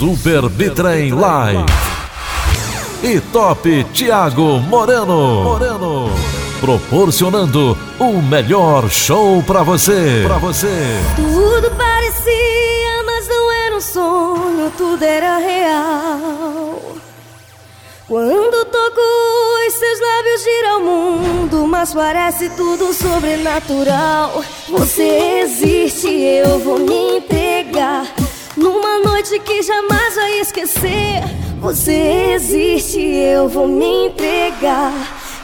Super Bitrem Live. E Top Thiago Moreno. Moreno. Proporcionando o melhor show pra você. Pra você. Tudo parecia, mas não era um sonho, tudo era real. Quando toco os seus lábios gira o mundo, mas parece tudo sobrenatural. Você existe, eu vou me entregar. Numa noite que jamais vai esquecer Você existe, eu vou me entregar.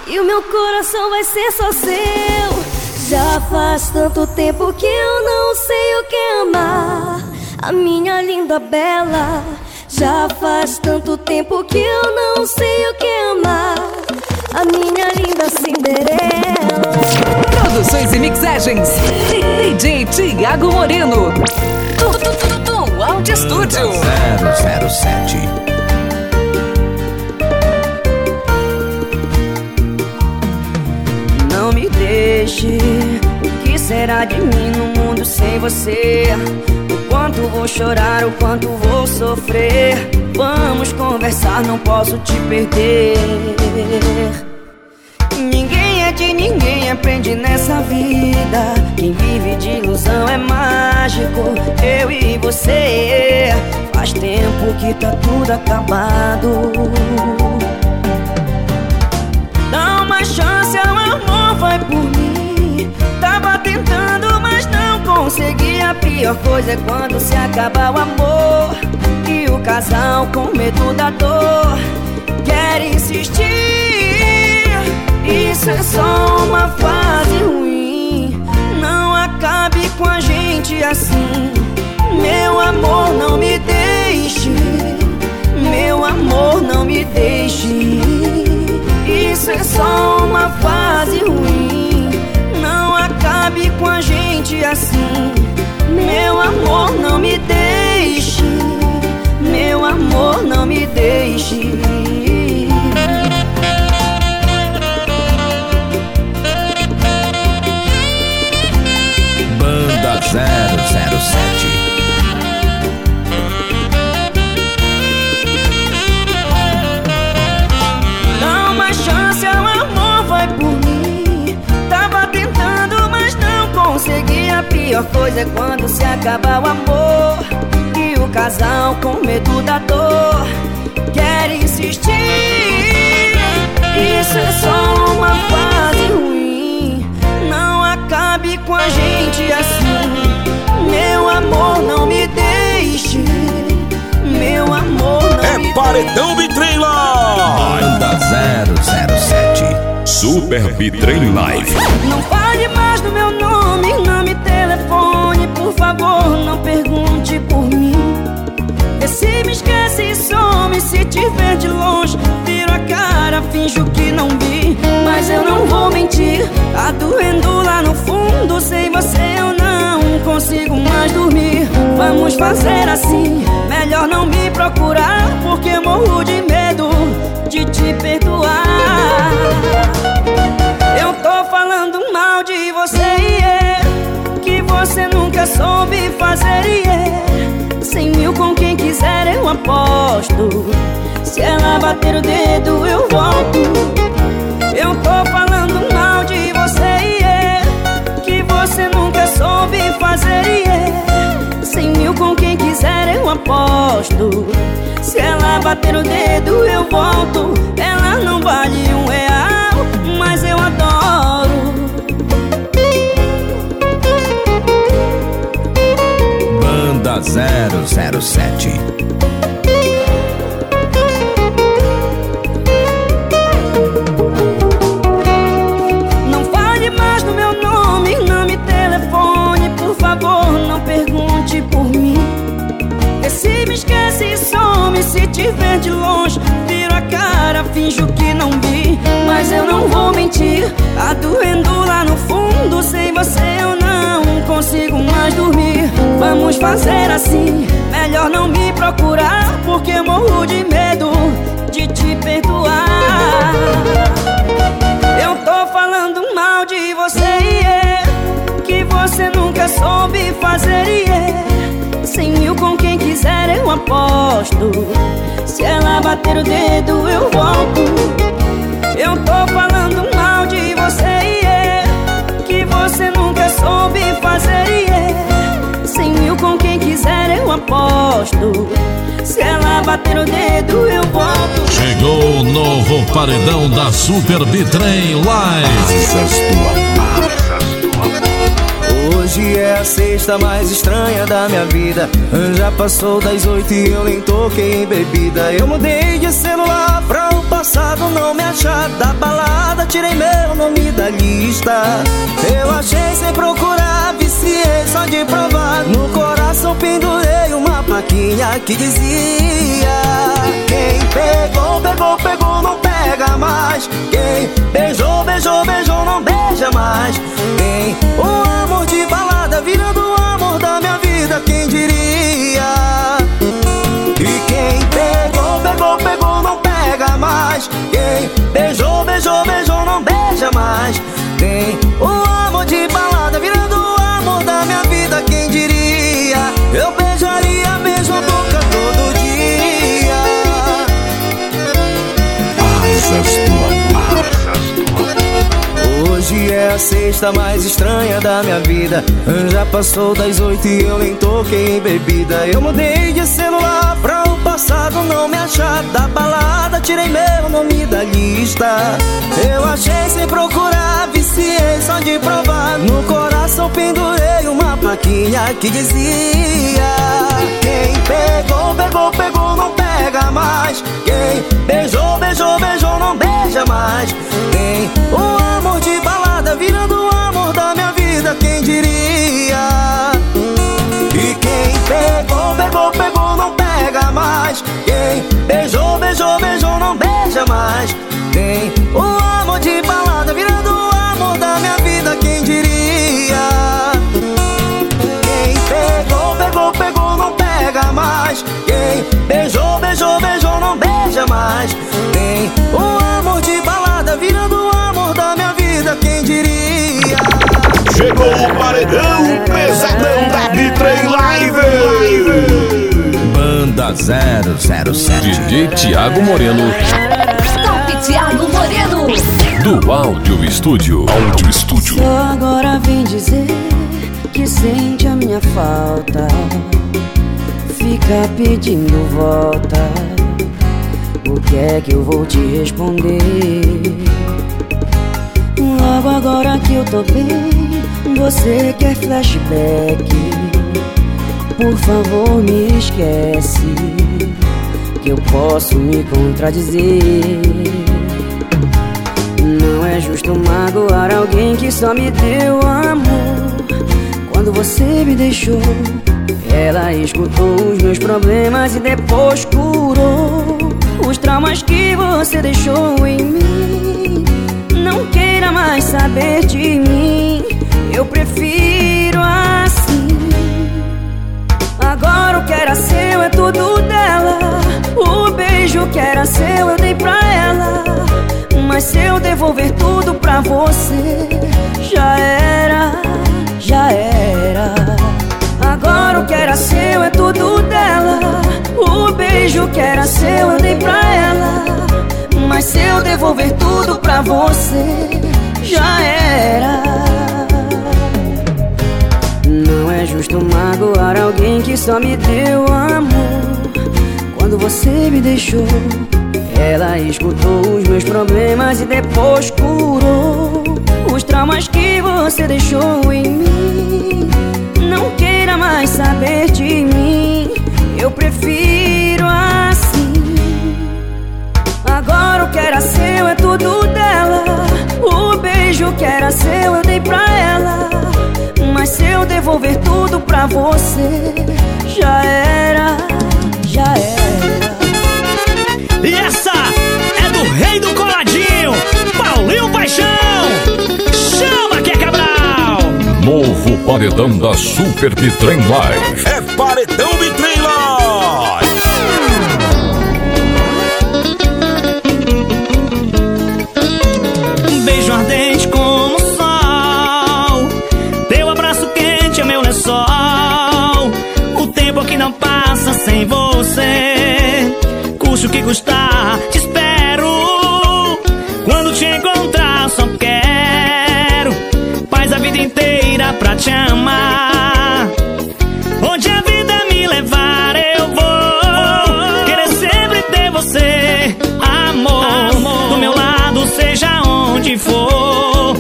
E o meu coração vai ser só seu. Já faz tanto tempo que eu não sei o que amar. A minha linda bela Já faz tanto tempo que eu não sei o que amar. A minha linda Cinderela. Produções e mixagens. DJ Tiago Moreno Áudio Estúdio 007 Não me deixe. O que será de mim no mundo sem você? O quanto vou chorar, o quanto vou sofrer? Vamos conversar, não posso te perder aprende nessa vida. Quem vive de ilusão é mágico. Eu e você Faz tempo que tá tudo acabado. Dá uma chance ao amor, vai por mim. Tava tentando, mas não consegui. A pior coisa é quando se acaba o amor. E o casal com medo da dor. Quer insistir isso é só uma fase ruim. Não acabe com a gente assim. Meu amor, não me deixe. Meu amor, não me deixe. Isso é só uma fase ruim. Não acabe com a gente assim. Meu amor, não me deixe. Meu amor, não me deixe 007. A pior coisa é quando se acaba o amor. E o casal com medo da dor. Quer insistir. Isso é só uma fase ruim. Não acabe com a gente assim. Paredão Bitrem Live. Banda 007 Super Bitrem Live. Não fale mais do meu nome, não me telefone, por favor, não pergunte por mim. Vê se me esquece e some, se te ver de longe, viro a cara, finjo que não vi. Mas eu não vou mentir, tá doendo lá no fundo, sem você eu não consigo mais dormir. Vamos fazer assim, melhor não me procurar, porque morro de medo de te perdoar. Eu tô falando mal de você e Que você nunca soube fazer e é Cem mil com quem quiser eu aposto. Se ela bater o dedo eu volto. Eu tô falando mal de você e Que você nunca soube fazer e com quem quiser eu aposto. Se ela bater o dedo eu volto. Ela não vale um real Mas eu adoro. Banda 007 mentir, tá doendo lá no fundo, sem você eu não consigo mais dormir. Vamos fazer assim, melhor não me procurar, porque morro de medo de te perdoar. Eu tô falando mal de você e é Que você nunca soube fazer e é Cem mil com quem quiser eu aposto. Se ela bater o dedo, eu volto. Eu tô falando soube fazer. Cem mil com quem quiser eu aposto. Se ela bater o dedo, eu volto. Chegou o novo paredão da Super Bitrem Live. Hoje é a sexta mais estranha da minha vida. Já passou das oito e eu nem toquei em bebida. Eu mudei de celular pra o passado não me achar da balada. Tirei meu nome da lista. Eu achei sem procurar, viciei só de provar. No coração pendurei uma plaquinha que dizia: Quem pegou, pegou, pegou, não pega mais. Quem beijou, beijou, beijou, não beija mais. Tem um amor de balada virando o amor da minha vida, quem diria? E quem pegou, pegou, pegou, não pega mais. Quem beijou, beijou, beijou, não beija mais. Tem o amor de balada vida, quem diria? Eu beijaria a mesma boca todo dia. Hoje é a sexta mais estranha da minha vida. Já passou das oito e eu nem toquei em bebida. Eu mudei de celular pra o passado não me achar da balada. Tirei meu nome da lista. Eu achei sem procurar, só de provar. No coração pendurei uma plaquinha que dizia: Quem pegou, pegou, pegou, não pega mais. Quem beijou, beijou, beijou, não beija mais. Tem o amor de balada virando o amor da minha vida, quem diria? E quem pegou, pegou, pegou, não pega mais. Quem beijou, beijou, beijou, não beija mais. Tem mais. Tem o amor de balada virando o amor da minha vida, quem diria? Chegou o paredão pesadão da Bitrem Live. Banda 007. DJ Tiago Moreno, Top Thiago Moreno. do Áudio Estúdio. Áudio Estúdio. Só agora vem dizer que sente a minha falta. Fica pedindo volta. O que é que eu vou te responder? Logo agora que eu tô bem, você quer flashback. Por favor, me esquece. Que eu posso me contradizer. Não é justo magoar alguém que só me deu amor. Quando você me deixou, ela escutou os meus problemas e depois curou os traumas que você deixou em mim. Não queira mais saber de mim, eu prefiro assim. Agora o que era seu é tudo dela. O beijo que era seu eu dei pra ela. Mas se eu devolver tudo pra você, já era, já era. Agora o que era seu é. O beijo que era seu eu dei pra ela. Mas se eu devolver tudo pra você, já era. Não é justo magoar alguém que só me deu amor. Quando você me deixou, ela escutou os meus problemas e depois curou os traumas que você deixou em mim. Não queira mais saber de mim, eu prefiro assim. Agora o que era seu é tudo dela. O beijo que era seu eu dei pra ela. Mas se eu devolver tudo pra você, já era, já era. E essa é do rei do coladinho, Paulinho Paixão. Chama que é Cabral. Novo paredão da Super Bitrem Live. É paredão Bitrem Live. Te amar. Onde a vida me levar, eu vou querer sempre ter você, amor. Do meu lado, seja onde for.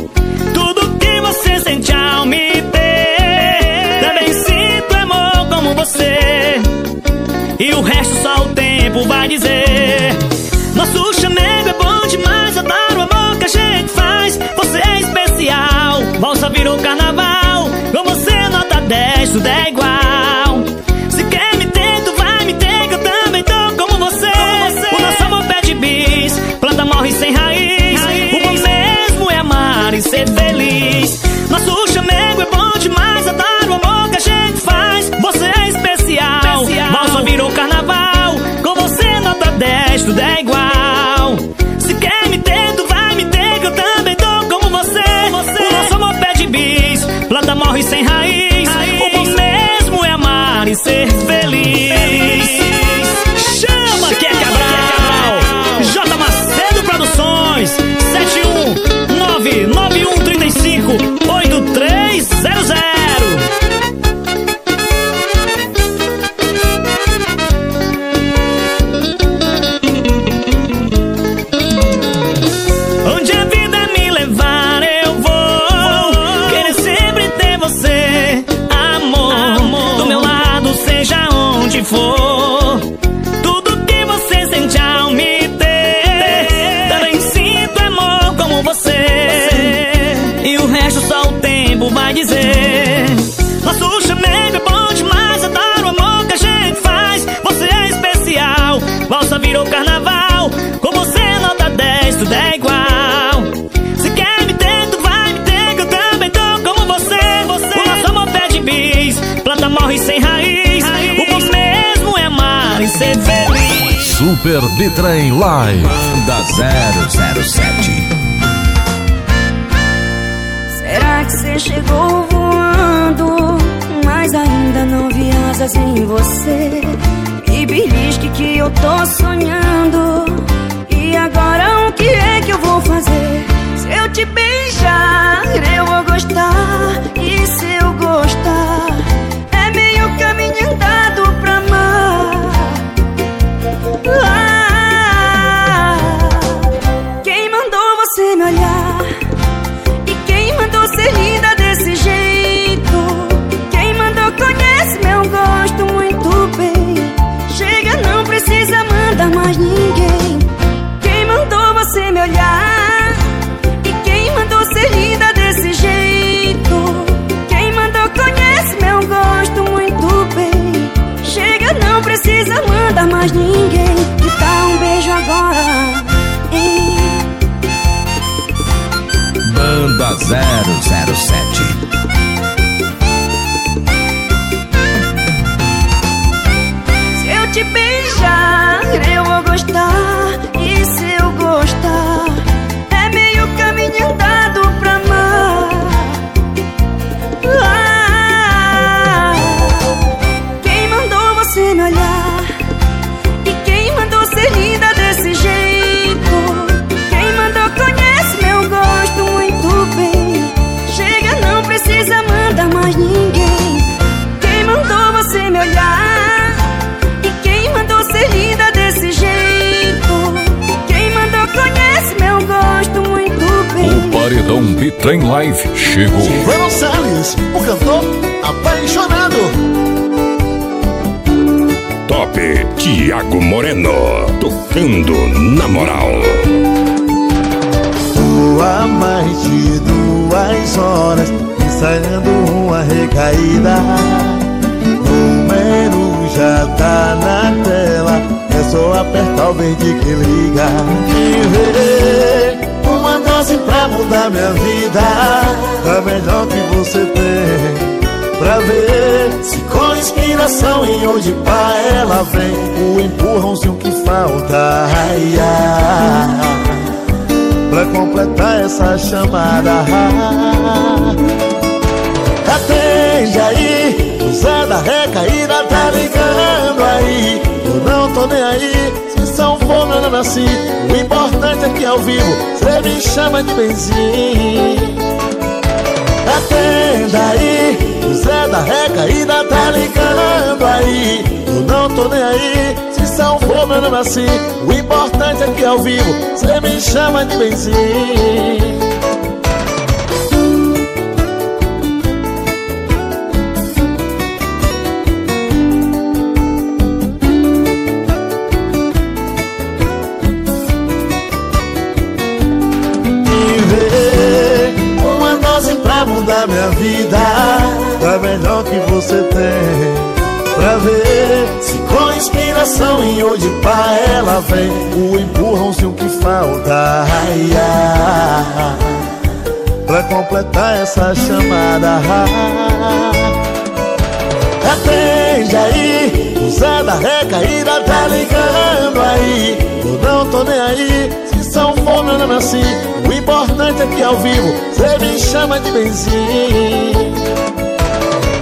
Tudo que você sente ao me ter, também sinto amor como você. E o resto só o tempo vai dizer. 10, tudo é igual. Se quer me ter, tu vai me ter, que eu também tô como você. O nosso amor pede bis, planta morre sem raiz. O bom mesmo é amar e ser feliz. Nosso chamego é bom demais, adoro o amor que a gente faz. Você é especial, valsa virou carnaval. Com você, nota 10, tudo é igual. Super Bitrem Live. Banda 007. Será que você chegou voando? Mas ainda não vi asas em você. Me belisque que eu tô sonhando. E agora o que é que eu vou fazer? Se eu te beijar, eu vou gostar. E se eu gostar, 007. Bitrem Live chegou. Silvano Salles, o cantor apaixonado. Top Tiago Moreno. Tocando na moral. Tô há mais de duas horas ensaiando uma recaída. Número já tá na tela, é só apertar o verde que liga. E ver pra mudar minha vida, a melhor que você tem. Pra ver se com inspiração e onde pra ela vem o empurrãozinho que falta. Ai, ai pra completar essa chamada. Atende aí, o Zé da recaída tá ligando aí. Eu não tô nem aí, meu nome assim O importante é que ao vivo. Cê me chama de benzinho. Atenda aí. O Zé da recaída tá ligando aí. Eu não tô nem aí. Se meu nome assim O importante é que ao vivo. Cê me chama de benzinho que você tem Pra ver. Se com inspiração em hoje pra ela vem O empurrãozinho que falta. Ai, ai, Pra completar essa chamada. Atende aí, o Zé da recaída tá ligando aí. Eu não tô nem aí são fome, meu nome é assim. O importante é que ao vivo Cê me chama de benzinho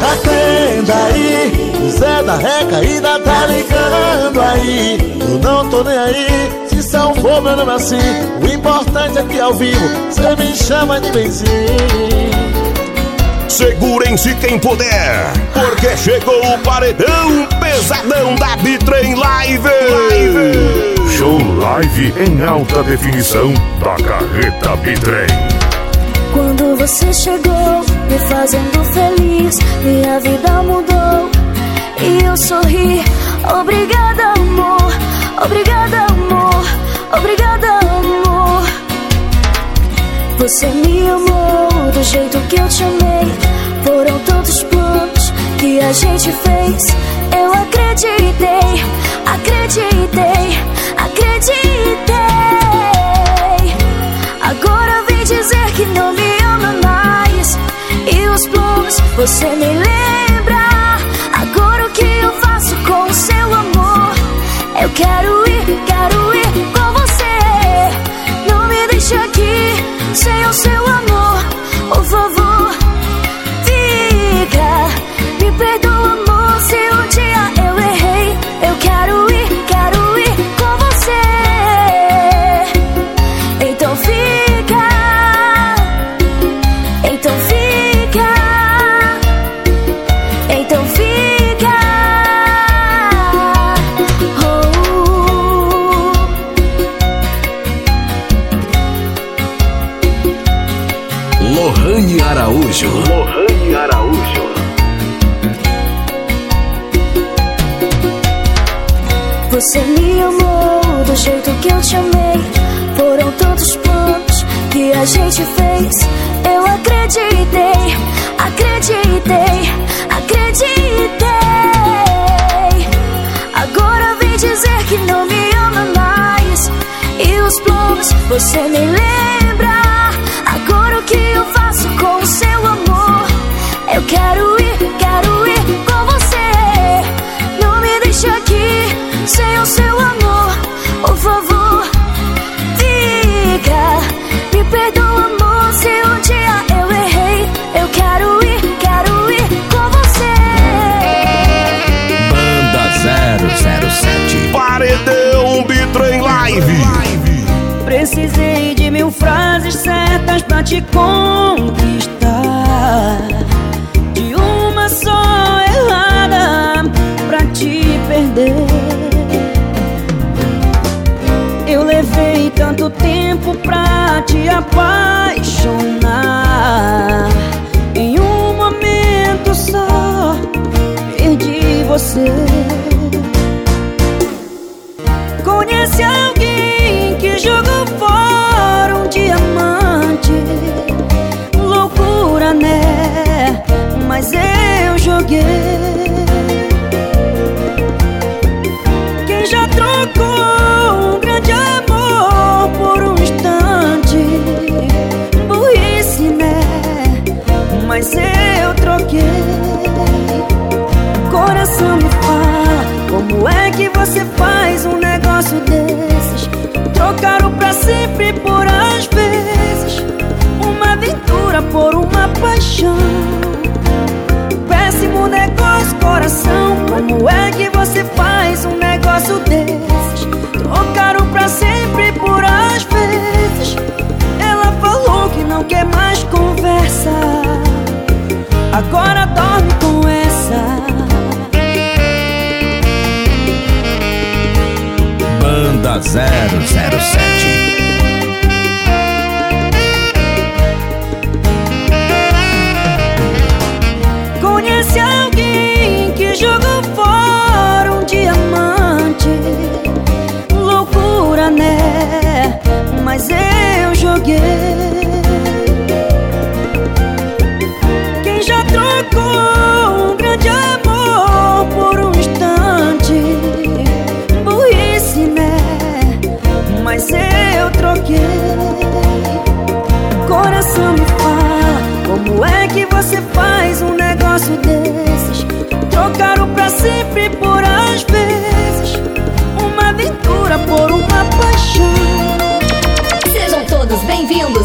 Atenda aí O Zé da recaída tá ligando aí Eu não tô nem aí Se são fome, meu nome é assim O importante é que ao vivo Cê me chama de benzinho Segurem-se quem puder, porque chegou o paredão pesadão da Bitrem Live. Live. Show live em alta definição da Carreta Bitrem. Quando você chegou, me fazendo feliz, minha vida mudou e eu sorri. Obrigada, amor, obrigada, amor, obrigada, amor. Você me amou do jeito que eu te amei. Foram tantos planos que a gente fez. Eu acreditei, acreditei acreditei. Você me lembra. Agora o que eu faço com o seu amor? Eu quero ir, quero ir com você. Não me deixe aqui sem o seu Você me amou do jeito que eu te amei. Foram tantos planos que a gente fez. Eu acreditei, acreditei, acreditei. Agora vem dizer que não me ama mais. E os planos você me lembra. Pra te conquistar. De uma só errada pra te perder. Eu levei tanto tempo pra te apaixonar. Em um momento só perdi você Mas eu joguei. Quem já trocou um grande amor por um instante? Burrice, né? Mas eu troquei. Coração me fala Como é que você faz um negócio desses? Trocaram pra sempre por às vezes. Uma aventura por uma paixão um negócio, coração. Como é que você faz um negócio desses? Trocaram pra sempre por as vezes. Ela falou que não quer mais conversa. Agora dorme com essa. Banda 007 again.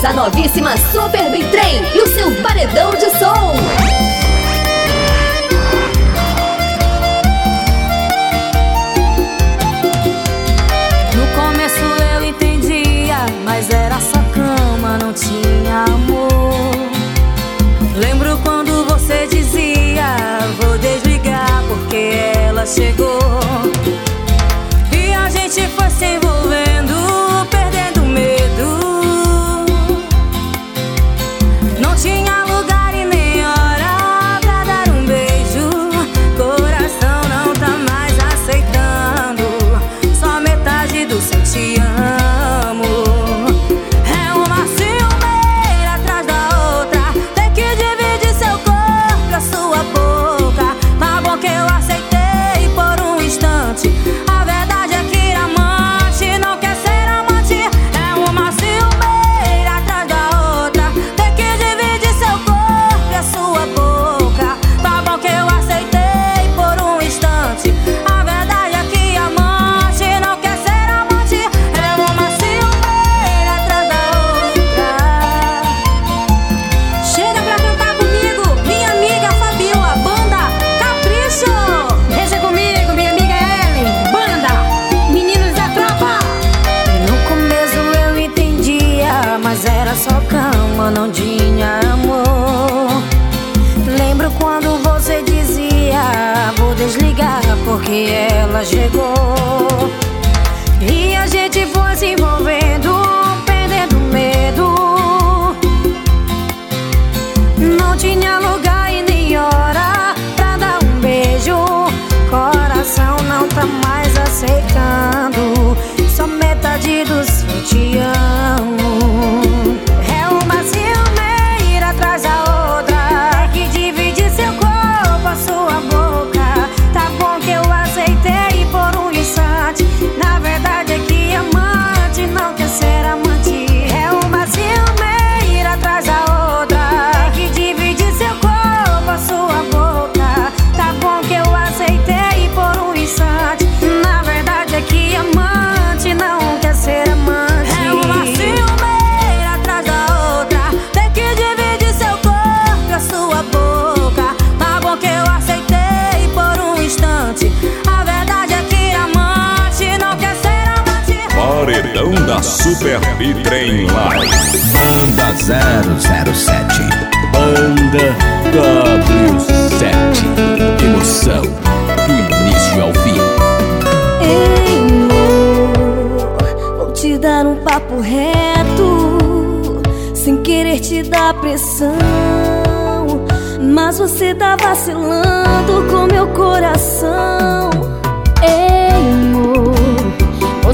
da novíssima Super Bem Trem e o seu paredão de som. Super Bitrem Live. Banda 007. Banda W7. Emoção do início ao fim. Ei, amor, vou te dar um papo reto. Sem querer te dar pressão. Mas você tá vacilando com meu coração.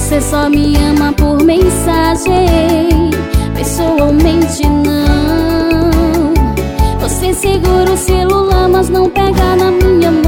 Você só me ama por mensagem. Pessoalmente não. Você segura o celular Mas não pega na minha mão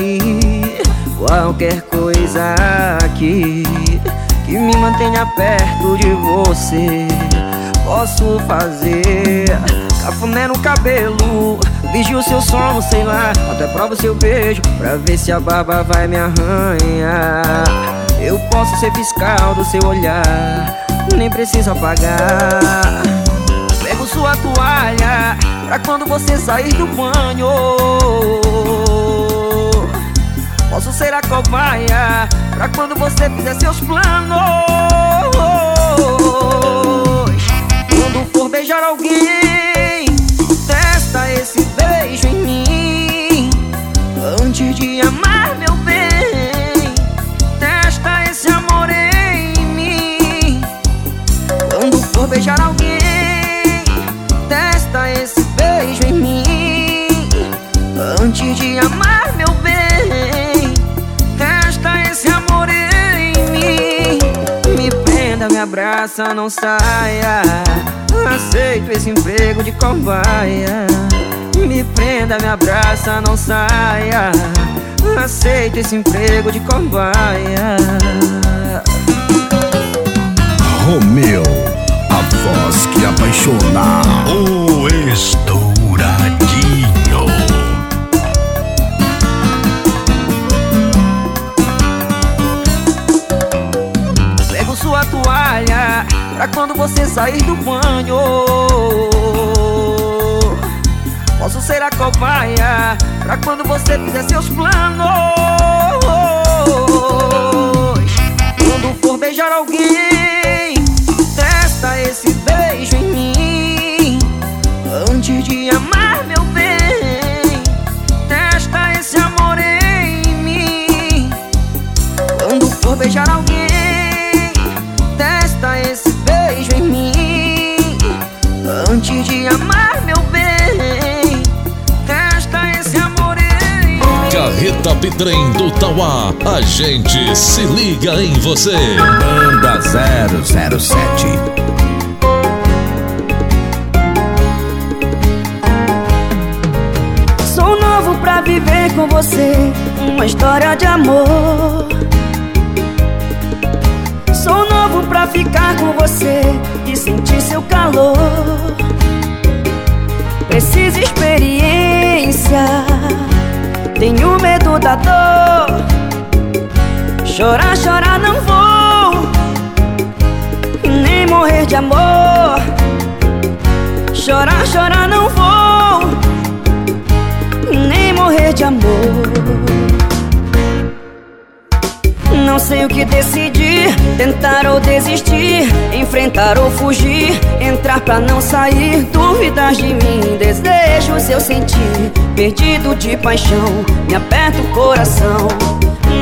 aí. Qualquer coisa aqui que me mantenha perto de você. Posso fazer cafuné no cabelo, vigio seu sono, sei lá. Até prova seu beijo pra ver se a barba vai me arranhar. Eu posso ser fiscal do seu olhar, nem preciso apagar. Pego sua toalha pra quando você sair do banho. Posso ser a cobaia pra quando você fizer seus planos. Quando for beijar alguém, testa esse beijo em mim. Antes de amar, meu bem, testa esse amor em mim. Quando for beijar alguém, testa esse beijo em mim. Antes de amar, abraça, não saia. Aceito esse emprego de cobaia. Me prenda, me abraça, não saia. Aceito esse emprego de cobaia. Romeu, a voz que apaixona. O estouradinho. Você sair do banho. Posso ser a cobaia pra quando você fizer seus planos. Quando for beijar alguém, testa esse beijo em mim. Antes de amar, meu bem, testa esse amor em mim. Quando for beijar alguém, Bitrem do Tauá. A gente se liga em você. Banda 007. Sou novo pra viver com você uma história de amor. Sou novo pra ficar com você e sentir seu calor. Preciso experiência, tenho medo da dor. Chorar, chorar não vou, e nem morrer de amor. Chorar, chorar não vou nem morrer de amor. Não sei o que tentar ou desistir, enfrentar ou fugir, entrar pra não sair, dúvidas de mim, desejo seu sentir, perdido de paixão, me aperta o coração.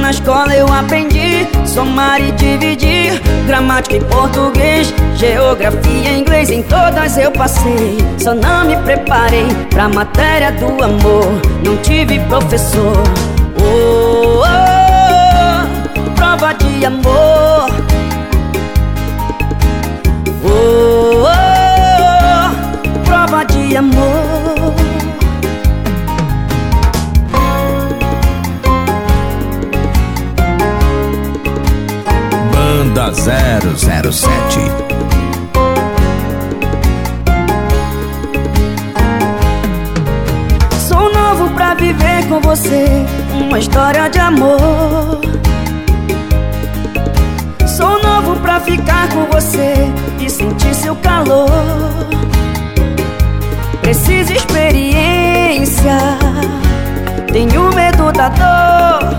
Na escola eu aprendi somar e dividir, gramática em português, geografia em inglês, em todas eu passei. Só não me preparei pra matéria do amor, não tive professor. Oh, oh, oh, prova de amor. Oh, oh, oh, prova de amor. Banda 007. Sou novo pra viver com você uma história de amor. Pra ficar com você e sentir seu calor. Preciso experiência Tenho medo da dor.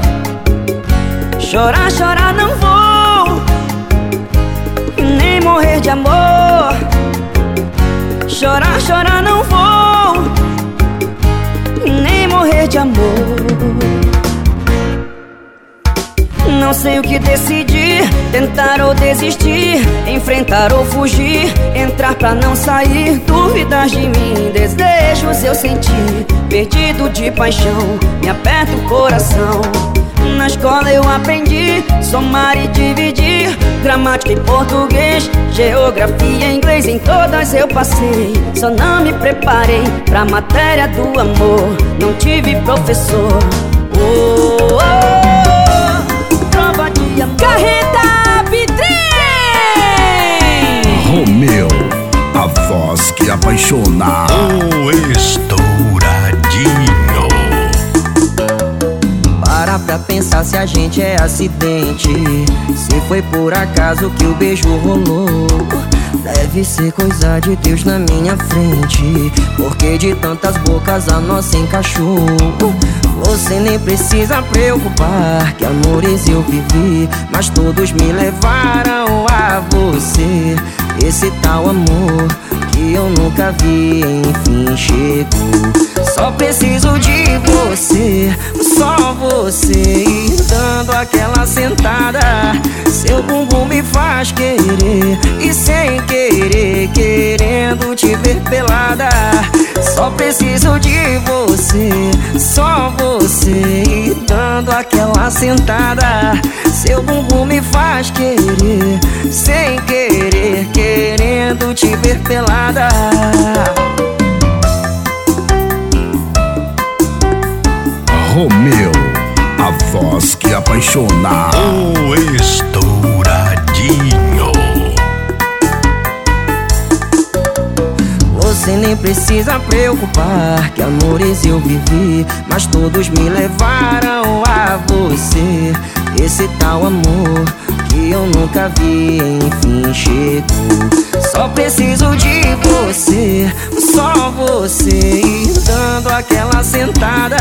Chorar, chorar não vou Nem morrer de amor. Chorar, chorar não vou Nem morrer de amor não sei o que decidir, tentar ou desistir, enfrentar ou fugir, entrar pra não sair, dúvidas de mim, desejos eu senti, perdido de paixão, me aperta o coração. Na escola eu aprendi somar e dividir, gramática em português, geografia, inglês, em todas eu passei. Só não me preparei pra matéria do amor, não tive professor. Oh, oh, oh. Carreta Bitrem! Romeu, a voz que apaixona. O estouradinho. Para pra pensar se a gente é acidente. Se foi por acaso que o beijo rolou. Deve ser coisa de Deus na minha frente. Porque de tantas bocas a nossa encaixou. Você nem precisa preocupar que amores eu vivi, mas todos me levaram a você. Esse tal amor que eu nunca vi, enfim chegou. Só preciso de você, só você e dando aquela sentada. Seu bumbum me faz querer e sem querer, querendo te ver pelada. Só preciso de você, só você e dando aquela sentada. Seu bumbum me faz querer, sem querer, querendo te ver pelada. Romeu, a voz que apaixona. O estouradinho. Você nem precisa preocupar que amores eu vivi, mas todos me levaram a você. Esse tal amor que eu nunca vi, enfim chegou. Só preciso de você, só você e dando aquela sentada.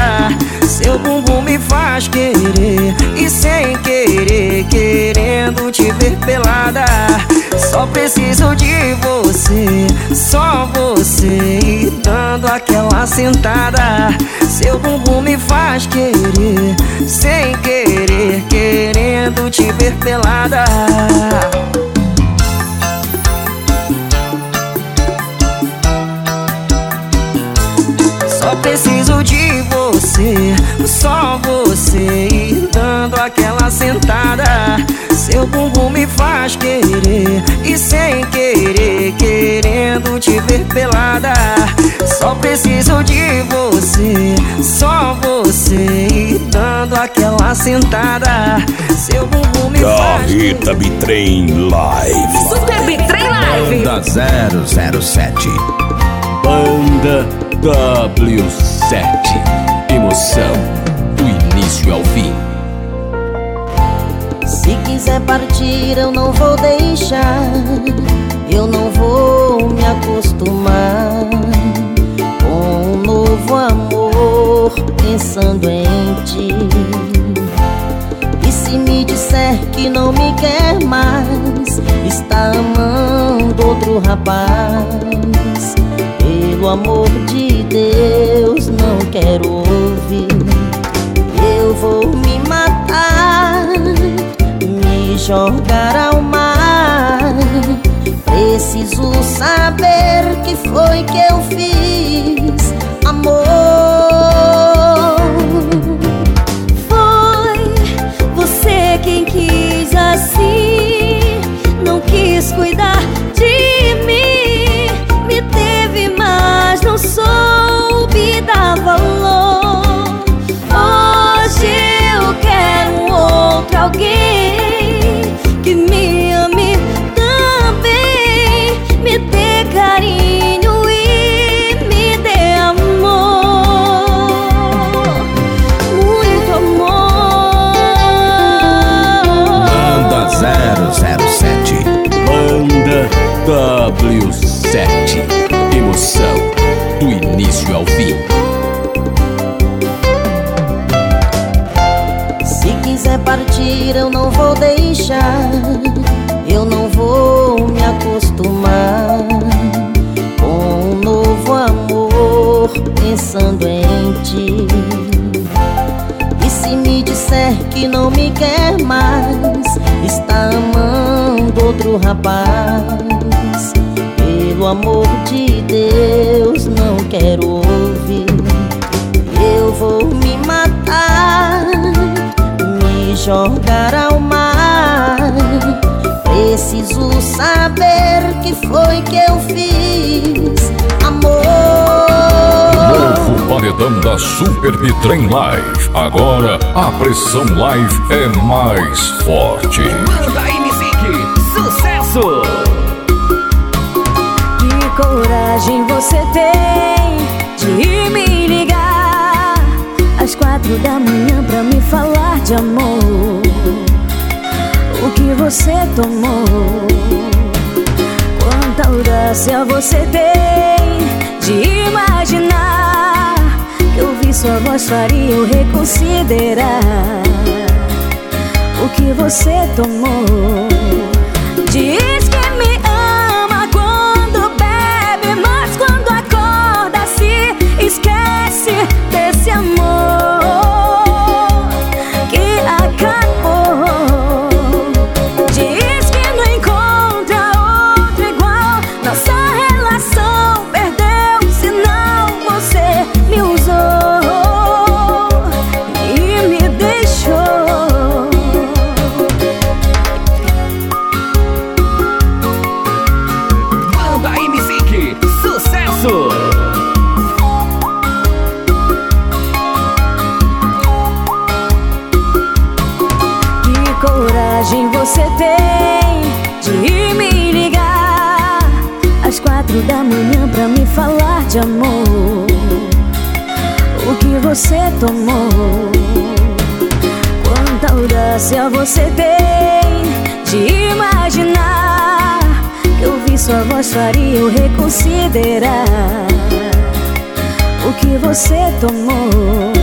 Seu bumbum me faz querer e sem querer, querendo te ver pelada. Só preciso de você, só você e dando aquela sentada. Seu bumbum me faz querer, sem querer, querendo te ver pelada. Só preciso de você, só você e dando aquela sentada. Seu bumbum me faz querer e sem querer, querendo te ver pelada. Só preciso de você, só você e dando aquela sentada. Seu bumbum me faz Carreta Bitrem Live. Super Bitrem Live. Da 007. Banda W7. Emoção do início ao fim. Partir, eu não vou deixar. Eu não vou me acostumar com um novo amor, pensando em ti. E se me disser que não me quer mais, está amando outro rapaz. Pelo amor de Deus, não quero ouvir. Eu vou me matar, jogar ao mar. Preciso saber que foi que eu fiz, amor. Foi você quem quis assim, não quis cuidar de mim, me teve, mas não soube dar valor. Hoje eu quero outro alguém vou deixar, eu não vou me acostumar com um novo amor pensando em ti. E se me disser que não me quer mais, está amando outro rapaz. Pelo amor de Deus, não quero que foi que eu fiz, amor. Novo paredão da Super Bitrem Live. Agora a pressão live é mais forte. Manda aí, Music! Sucesso! Que coragem você tem de me ligar às quatro da manhã pra me falar de amor. O que você tomou? Quanta audácia você tem de imaginar que ouvir sua voz faria eu reconsiderar o que você tomou. Você tomou? Quanta audácia você tem de imaginar que ouvir sua voz faria eu reconsiderar o que você tomou?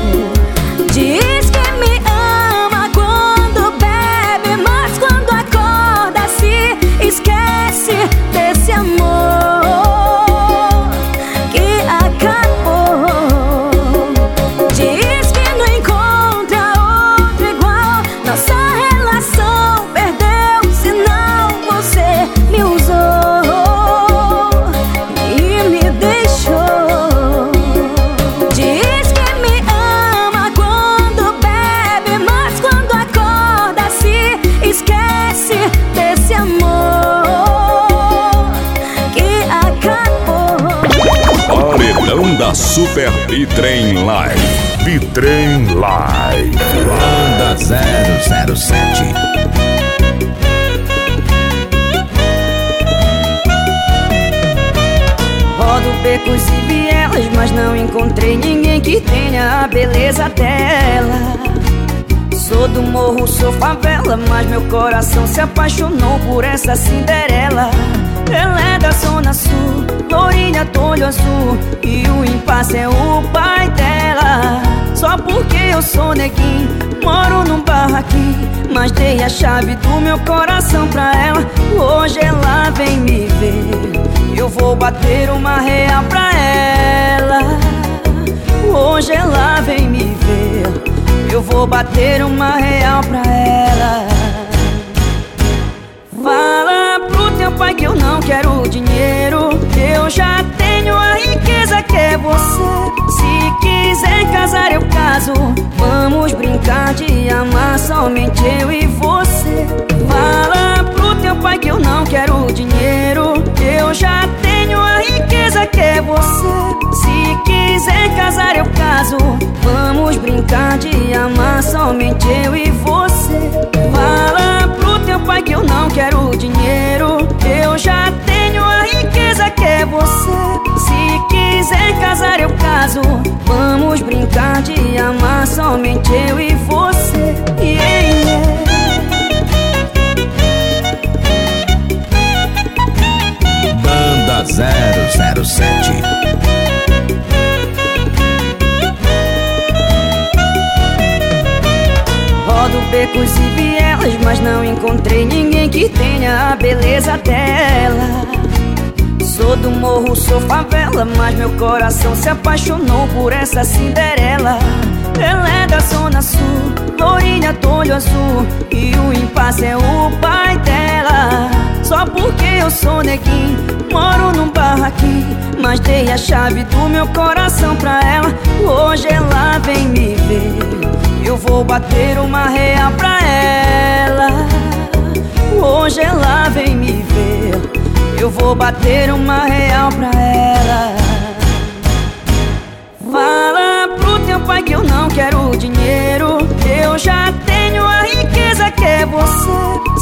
Bitrem Live. Bitrem Live. Banda 007. Rodo becos e vielas, mas não encontrei ninguém que tenha a beleza dela. Sou do morro, sou favela, mas meu coração se apaixonou por essa Cinderela. Ela é da zona sul, lourinha, olho azul, e o impasse é o pai dela. Só porque eu sou neguinho, moro num barraquinho, mas dei a chave do meu coração pra ela. Hoje ela vem me ver. Eu vou bater uma real pra ela Hoje ela vem me ver Eu vou bater uma real pra ela eu não quero dinheiro. Eu já tenho a riqueza que é você. Se quiser casar eu caso. Vamos brincar de amar somente eu e você. Fala pro teu pai que eu não quero dinheiro. Eu já tenho a riqueza que é você. Se quiser casar eu caso. Vamos brincar de amar somente eu e você. Fala pro teu pai que eu não quero dinheiro becos e vielas, mas não encontrei ninguém que tenha a beleza dela. Sou do morro, sou favela, mas meu coração se apaixonou por essa Cinderela. Ela é da zona sul, lourinha, tolho azul, e o impasse é o pai dela. Só porque eu sou neguinho, moro num barraquinho, mas dei a chave do meu coração pra ela. Hoje ela vem me ver, eu vou bater uma real pra ela. Hoje ela vem me ver. Eu vou bater uma real pra ela. Fala pro teu pai que eu não quero dinheiro. Eu já tenho a riqueza que é você.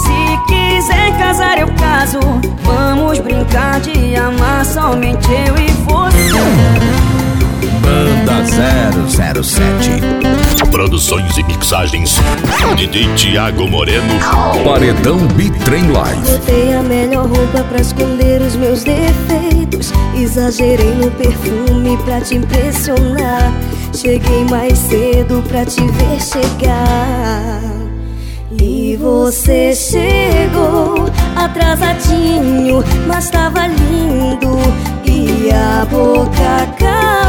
Se quiser casar eu caso. Vamos brincar de amar somente eu e você. Banda 007 Produções e mixagens DJ Tiago Moreno. Paredão Bitrem Live. Botei a melhor roupa pra esconder os meus defeitos. Exagerei no perfume pra te impressionar. Cheguei mais cedo pra te ver chegar. E você chegou atrasadinho Mas tava lindo. E a boca calou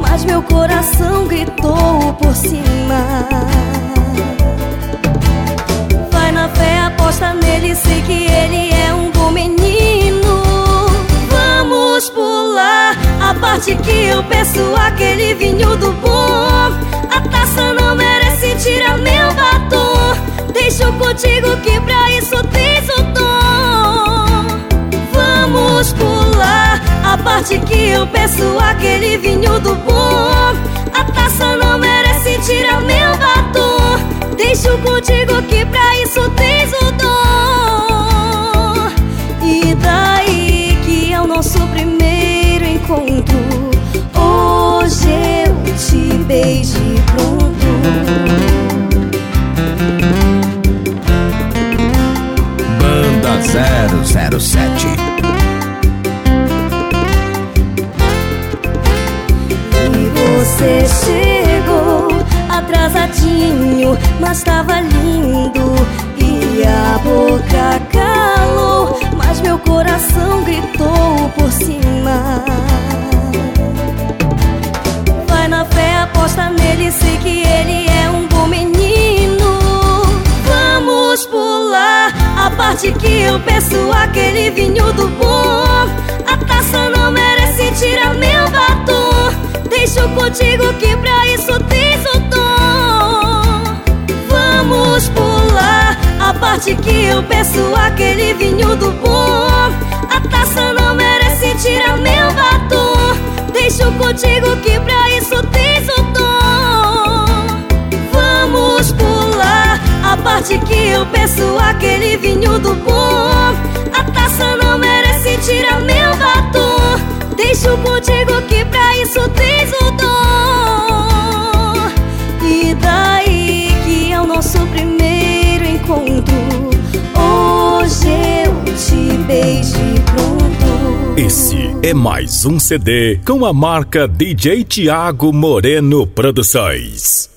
Mas meu coração gritou por cima. Vai na fé, aposta nele, sei que ele é um bom menino. Vamos pular a parte que eu peço aquele vinho do bom. A taça não merece tirar meu batom. Deixo contigo que pra isso tens a parte que eu peço aquele vinho do bom A taça não merece tirar meu batom. Deixo contigo que pra isso tens o dom. E daí que é o nosso primeiro encontro. Hoje eu te beijo pronto. Banda 007 atrasadinho, mas tava lindo. E a boca calou, mas meu coração gritou por cima. Vai na fé, aposta nele, sei que ele é um bom menino. Vamos pular a parte que eu peço aquele vinho do bom. A taça não merece tirar meu batom. Deixo contigo que pra isso tens o parte que eu peço aquele vinho do bom A taça não merece tirar meu batom. Deixo contigo que pra isso tens o dom. Vamos pular a parte que eu peço aquele vinho do bom A taça não merece tirar meu batom. Deixo contigo que pra isso tens o dom. E daí que é o nosso primeiro encontro. Hoje eu te beijo pronto. Esse é mais um CD com a marca DJ Tiago Moreno Produções